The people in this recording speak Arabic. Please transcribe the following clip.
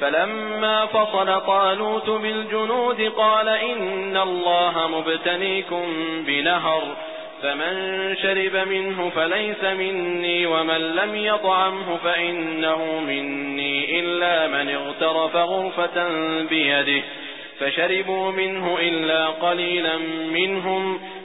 فلما فصل طالوت بالجنود قال إن الله مبتنيكم بنهر فمن شرب منه فليس مني ومن لم يطعمه فإنه مني إلا من اغترف غرفة بيده فشربوا منه إلا قليلا منهم